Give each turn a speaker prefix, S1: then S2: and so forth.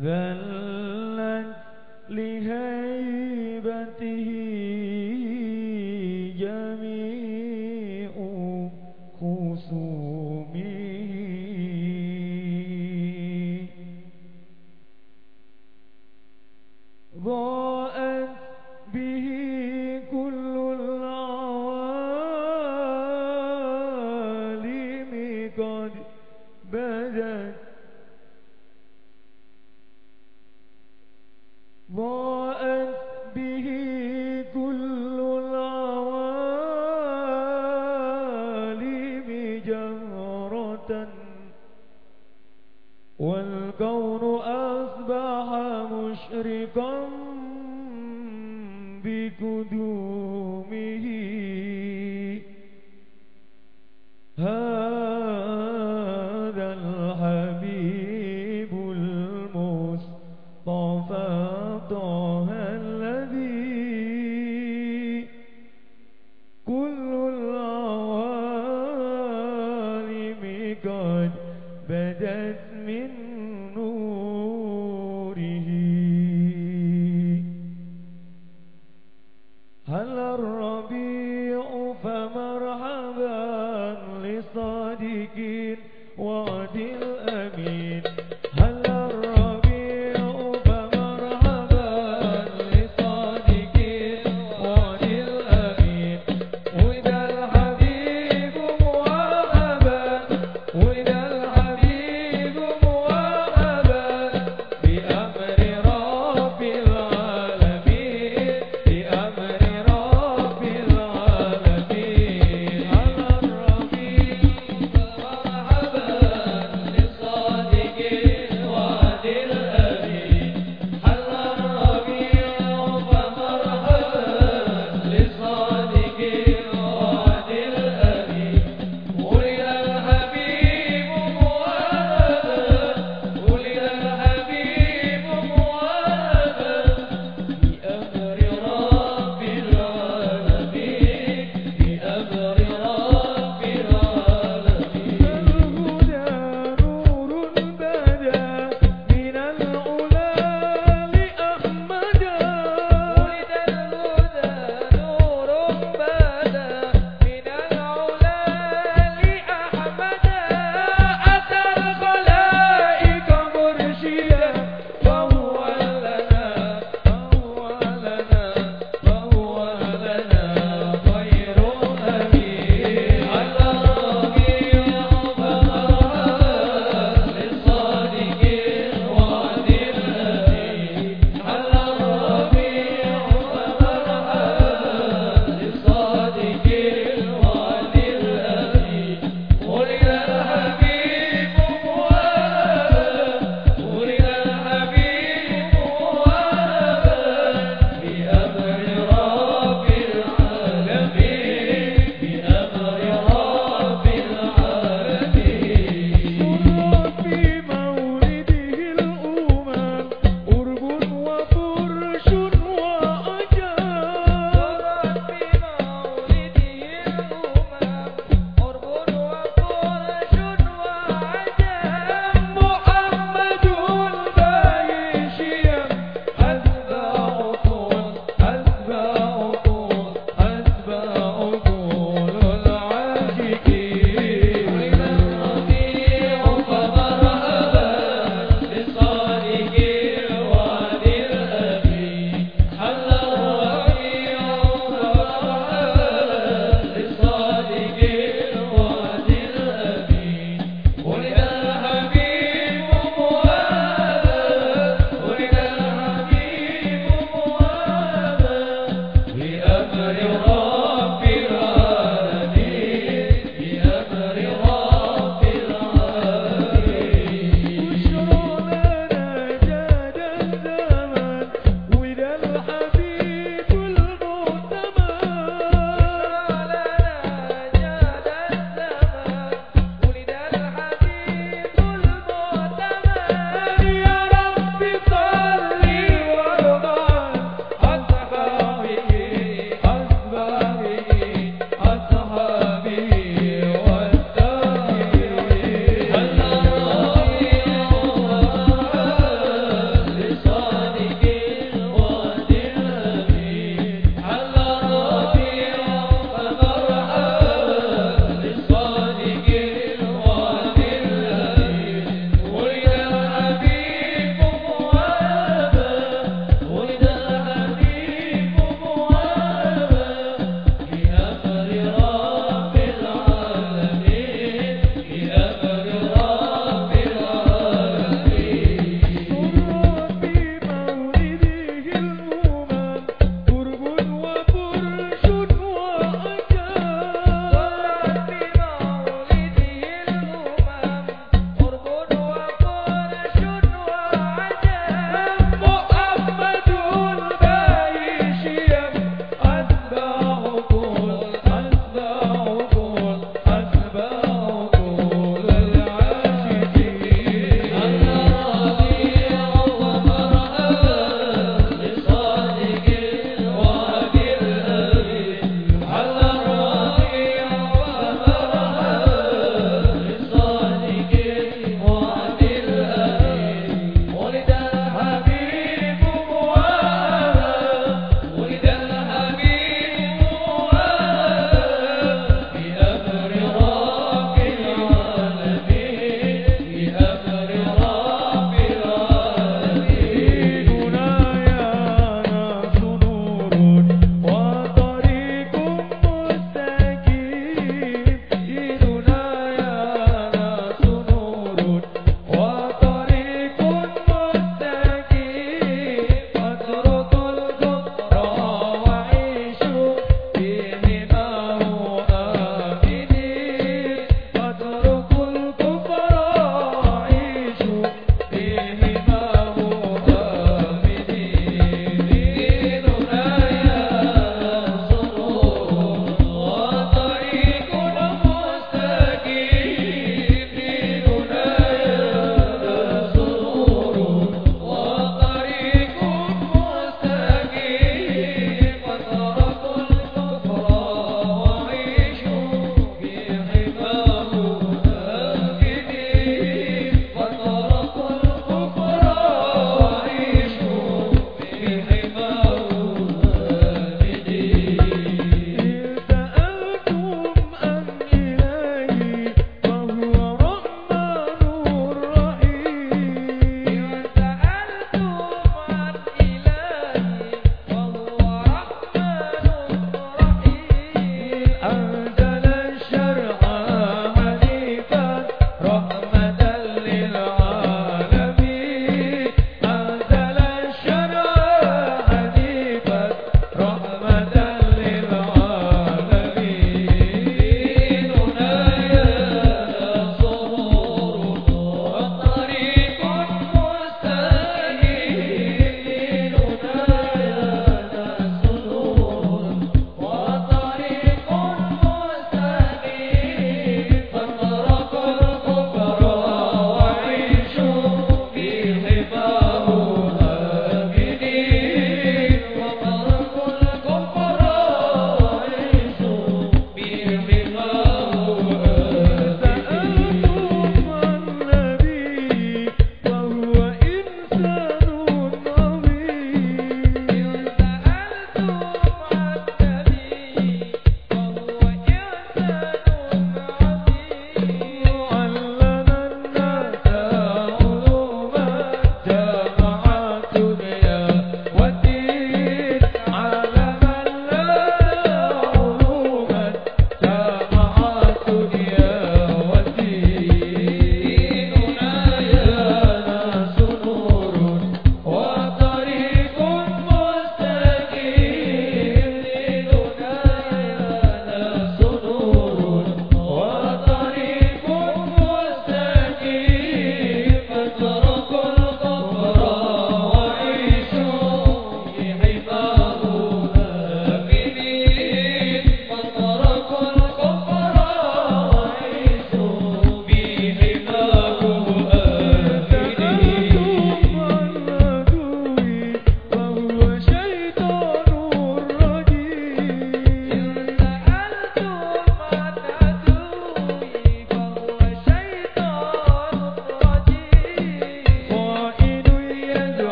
S1: ذلت لي والكون أصبح مشرقا بكدور